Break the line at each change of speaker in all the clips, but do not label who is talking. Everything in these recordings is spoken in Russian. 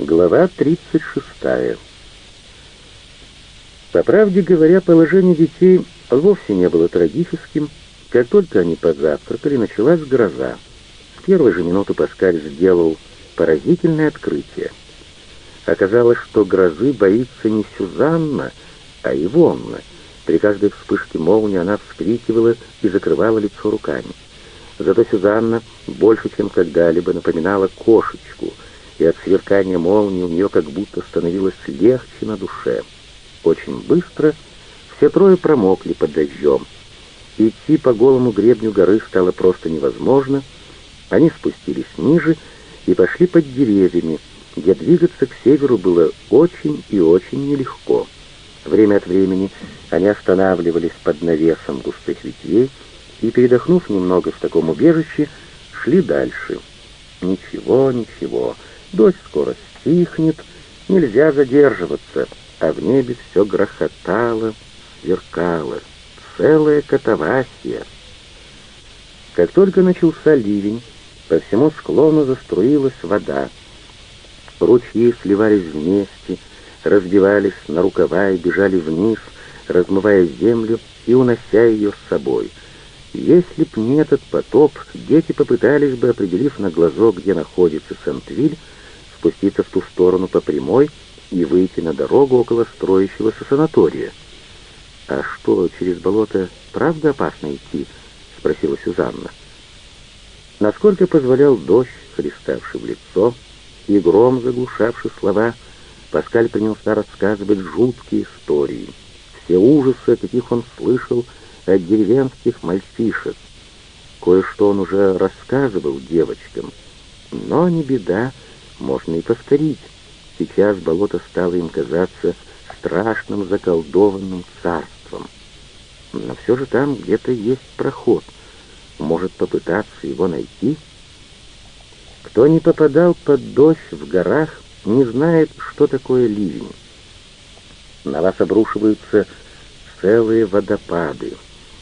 Глава 36. По правде говоря, положение детей вовсе не было трагическим. Как только они позавтракали, началась гроза. В первую же минуту Паскаль сделал поразительное открытие. Оказалось, что грозы боится не Сюзанна, а Ивонна. При каждой вспышке молнии она вскрикивала и закрывала лицо руками. Зато Сюзанна больше, чем когда-либо напоминала кошечку — и от сверкания молнии у нее как будто становилось легче на душе. Очень быстро все трое промокли под дождем. Идти по голому гребню горы стало просто невозможно. Они спустились ниже и пошли под деревьями, где двигаться к северу было очень и очень нелегко. Время от времени они останавливались под навесом густых ветвей и, передохнув немного в таком убежище, шли дальше. Ничего, ничего. Дождь скоро стихнет, нельзя задерживаться, а в небе все грохотало, сверкало, целая катавасия. Как только начался ливень, по всему склону заструилась вода. Ручьи сливались вместе, разбивались на рукава и бежали вниз, размывая землю и унося ее с собой. Если б не этот потоп, дети попытались бы, определив на глазок, где находится Сент-Виль, спуститься в ту сторону по прямой и выйти на дорогу около строящегося санатория. «А что, через болото правда опасно идти?» — спросила Сюзанна. Насколько позволял дождь, хлеставший в лицо, и гром, заглушавший слова, Паскаль принялся рассказывать жуткие истории, все ужасы, каких он слышал от деревенских мальчишек. Кое-что он уже рассказывал девочкам, но не беда, можно и повторить. Сейчас болото стало им казаться страшным заколдованным царством. Но все же там где-то есть проход. Может попытаться его найти? Кто не попадал под дождь в горах, не знает, что такое ливень. На вас обрушиваются целые водопады.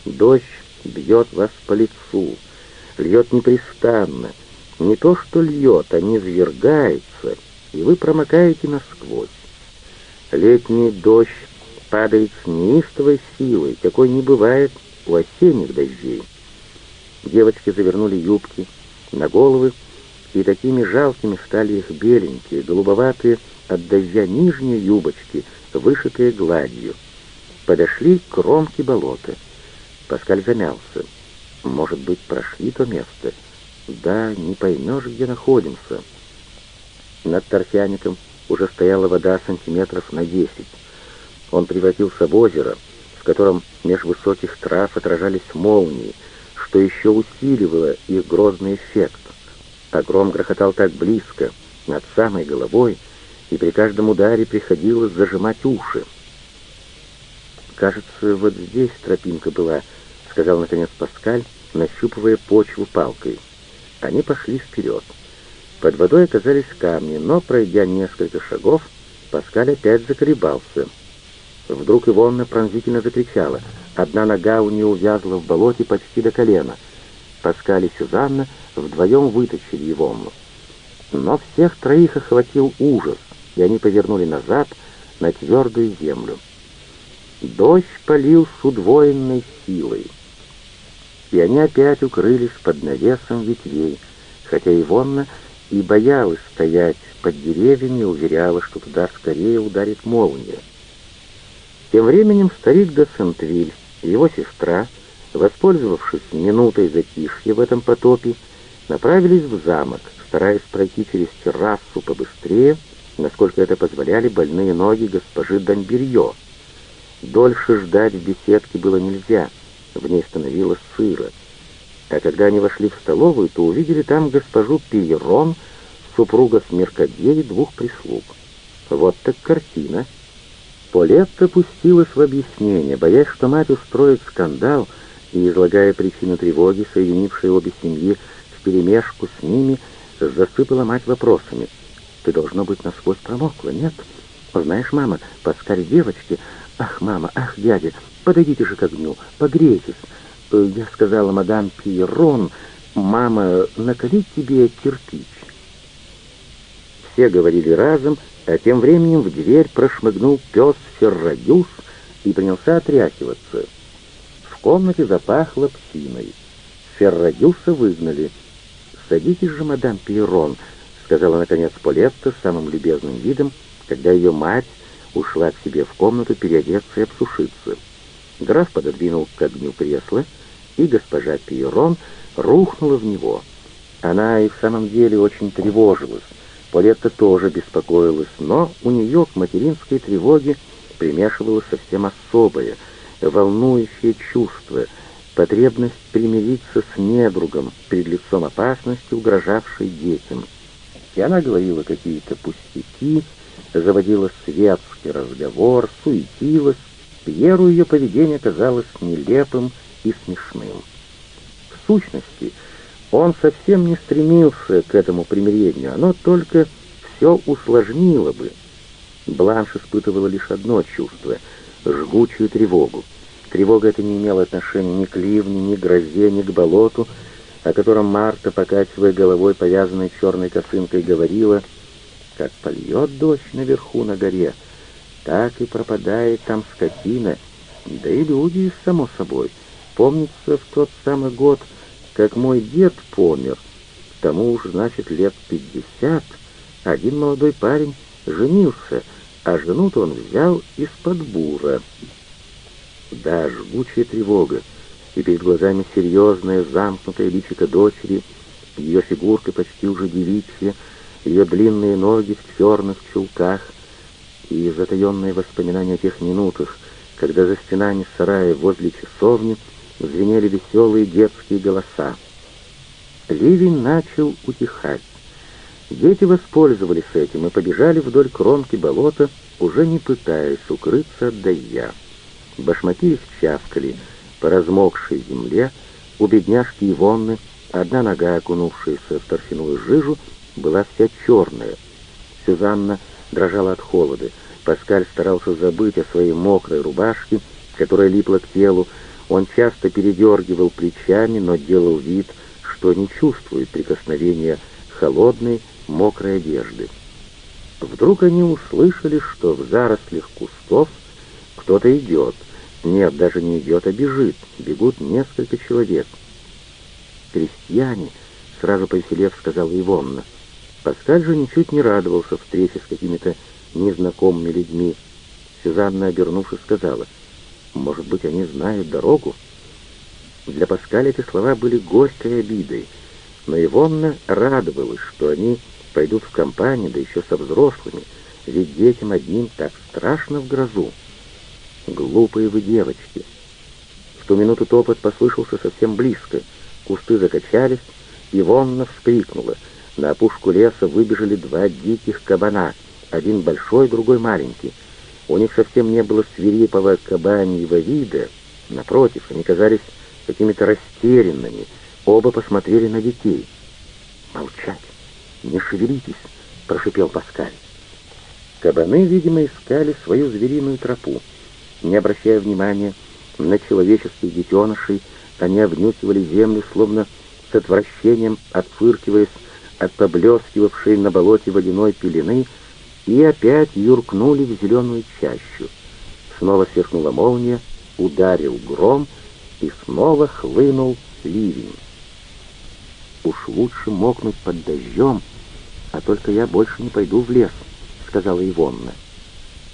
Дождь бьет вас по лицу, льет непрестанно, не то что льет, а низвергается, и вы промокаете насквозь. Летний дождь падает с неистовой силой, какой не бывает у осенних дождей. Девочки завернули юбки на головы, и такими жалкими стали их беленькие, голубоватые от дождя нижние юбочки, вышитые гладью. Подошли к кромке болота. Паскаль замялся. Может быть, прошли то место — да, не поймешь, где находимся. Над торфяником уже стояла вода сантиметров на десять. Он превратился в озеро, в котором меж высоких трав отражались молнии, что еще усиливало их грозный эффект. А гром грохотал так близко, над самой головой, и при каждом ударе приходилось зажимать уши. «Кажется, вот здесь тропинка была», — сказал наконец Паскаль, нащупывая почву палкой. Они пошли вперед. Под водой оказались камни, но, пройдя несколько шагов, Паскаль опять заколебался. Вдруг Ивонна пронзительно закричала. Одна нога у нее увязла в болоте почти до колена. Паскаль и Сюзанна вдвоем вытащили Ивонну. Но всех троих охватил ужас, и они повернули назад на твердую землю. Дождь полил с удвоенной силой и они опять укрылись под навесом ветвей, хотя Ивонна и боялась стоять под деревьями уверяла, что туда скорее ударит молния. Тем временем старик де Сентвиль и его сестра, воспользовавшись минутой затишья в этом потопе, направились в замок, стараясь пройти через террасу побыстрее, насколько это позволяли больные ноги госпожи Дамберье. Дольше ждать в беседке было нельзя — в ней становилось сыро. А когда они вошли в столовую, то увидели там госпожу Пиерон, супруга Смеркадье и двух прислуг. Вот так картина. Полетта пустилась в объяснение, боясь, что мать устроит скандал, и, излагая причины тревоги, соединившие обе семьи вперемешку с ними, засыпала мать вопросами. «Ты, должно быть, насквозь промокла, нет? Знаешь, мама, Паскаль девочки... Ах, мама, ах, дядя, Подойдите же к огню, погрейтесь. Э, я сказала мадам Пьерон, мама, накалить тебе кирпич. Все говорили разом, а тем временем в дверь прошмыгнул пес Феррадюс и принялся отряхиваться. В комнате запахло псиной. Феррадюса выгнали. «Садитесь же, мадам Пьерон», — сказала наконец Полетта самым любезным видом, когда ее мать ушла к себе в комнату переодеться и обсушиться. Граф пододвинул к огню кресло, и госпожа Пьерон рухнула в него. Она и в самом деле очень тревожилась. Полетта тоже беспокоилась, но у нее к материнской тревоге примешивалось совсем особое, волнующее чувство, потребность примириться с недругом перед лицом опасности, угрожавшей детям. И она говорила какие-то пустяки, заводила светский разговор, суетилась. Пьеру ее поведение казалось нелепым и смешным. В сущности, он совсем не стремился к этому примирению, оно только все усложнило бы. Бланш испытывала лишь одно чувство — жгучую тревогу. Тревога эта не имела отношения ни к ливню, ни к грозе, ни к болоту, о котором Марта, покачивая головой, повязанной черной косынкой, говорила, как польет дождь наверху на горе, так и пропадает там скотина, да и люди, само собой. Помнится, в тот самый год, как мой дед помер, тому уж, значит, лет пятьдесят, один молодой парень женился, а жену-то он взял из-под бура. Да, жгучая тревога, и перед глазами серьезная, замкнутая личико дочери, ее фигурка почти уже девичья, ее длинные ноги в черных чулках и затаенные воспоминания тех минутах, когда за стенами сарая возле часовни звенели веселые детские голоса. Ливень начал утихать. Дети воспользовались этим и побежали вдоль кромки болота, уже не пытаясь укрыться от дождя. Башмаки их чавкали по размокшей земле, у бедняжки Ивонны одна нога, окунувшаяся в торфяную жижу, была вся черная. Сюзанна дрожала от холода. Паскаль старался забыть о своей мокрой рубашке, которая липла к телу. Он часто передергивал плечами, но делал вид, что не чувствует прикосновения холодной, мокрой одежды. Вдруг они услышали, что в зарослях кустов кто-то идет. Нет, даже не идет, а бежит. Бегут несколько человек. «Крестьяне!» — сразу повеселев сказала Ивонна. Паскаль же ничуть не радовался встрече с какими-то незнакомыми людьми. Сюзанна, обернувшись, сказала, «Может быть, они знают дорогу?» Для Паскаля эти слова были горькой обидой, но Ивонна радовалась, что они пойдут в компанию, да еще со взрослыми, ведь детям одним так страшно в грозу. Глупые вы девочки. В ту минуту топот послышался совсем близко. Кусты закачались, Ивонна вскрикнула — на опушку леса выбежали два диких кабана, один большой, другой маленький. У них совсем не было свирепого кабаньего вида, напротив, они казались какими-то растерянными. Оба посмотрели на детей. «Молчать! Не шевелитесь!» — прошипел Паскаль. Кабаны, видимо, искали свою звериную тропу. Не обращая внимания на человеческих детенышей, они обнюхивали землю, словно с отвращением отфыркиваясь от поблескивавшей на болоте водяной пелены и опять юркнули в зеленую чащу. Снова сверкнула молния, ударил гром и снова хлынул ливень. «Уж лучше мокнуть под дождем, а только я больше не пойду в лес», — сказала Ивонна.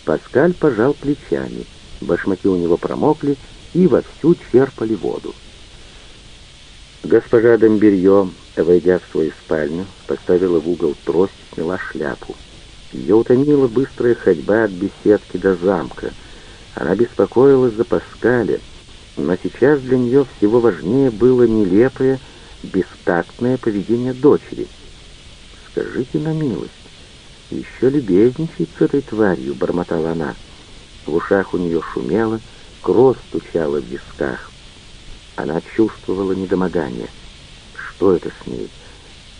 Паскаль пожал плечами, башмаки у него промокли и вовсю черпали воду. Госпожа Домберье, войдя в свою спальню, поставила в угол трость, сняла шляпу. Ее утомила быстрая ходьба от беседки до замка. Она беспокоилась за Паскаля, но сейчас для нее всего важнее было нелепое, бестактное поведение дочери. «Скажите на милость, еще любезничает с этой тварью», — бормотала она. В ушах у нее шумело, кровь стучала в висках. Она чувствовала недомогание. Что это с ней?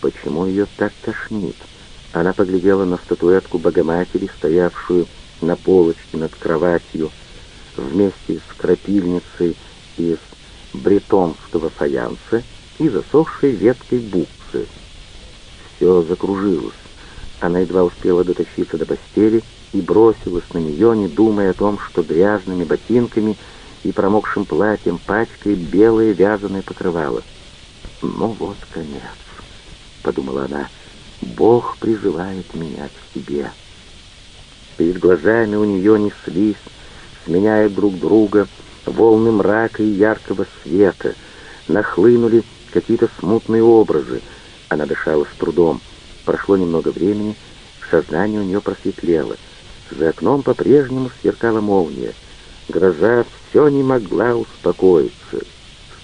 Почему ее так тошнит? Она поглядела на статуэтку Богоматери, стоявшую на полочке над кроватью, вместе с крапильницей из бретонского фаянса и засохшей веткой буксы. Все закружилось. Она едва успела дотащиться до постели и бросилась на нее, не думая о том, что грязными ботинками и промокшим платьем пачкает белое вязаное покрывало. «Ну вот конец», — подумала она, — «Бог призывает меня к себе». Перед глазами у нее неслись, сменяя друг друга, волны мрака и яркого света, нахлынули какие-то смутные образы. Она дышала с трудом. Прошло немного времени, сознание у нее просветлело. За окном по-прежнему сверкала молния. Гроза все не могла успокоиться.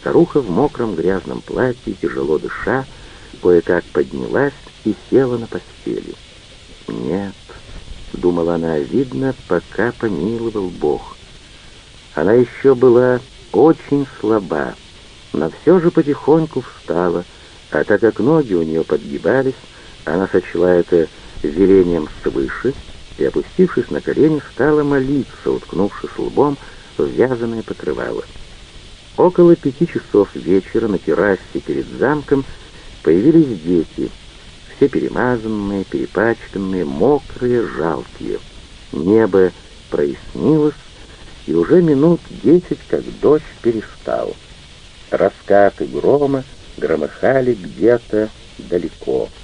Старуха в мокром грязном платье, тяжело дыша, кое-как поднялась и села на постели. «Нет», — думала она, — «видно, пока помиловал Бог». Она еще была очень слаба, но все же потихоньку встала, а так как ноги у нее подгибались, она сочла это велением свыше и, опустившись на колени, стала молиться, уткнувшись лбом в вязаное покрывало. Около пяти часов вечера на террасе перед замком появились дети, все перемазанные, перепачканные, мокрые, жалкие. Небо прояснилось, и уже минут десять, как дождь перестал. Раскаты грома громыхали где-то далеко —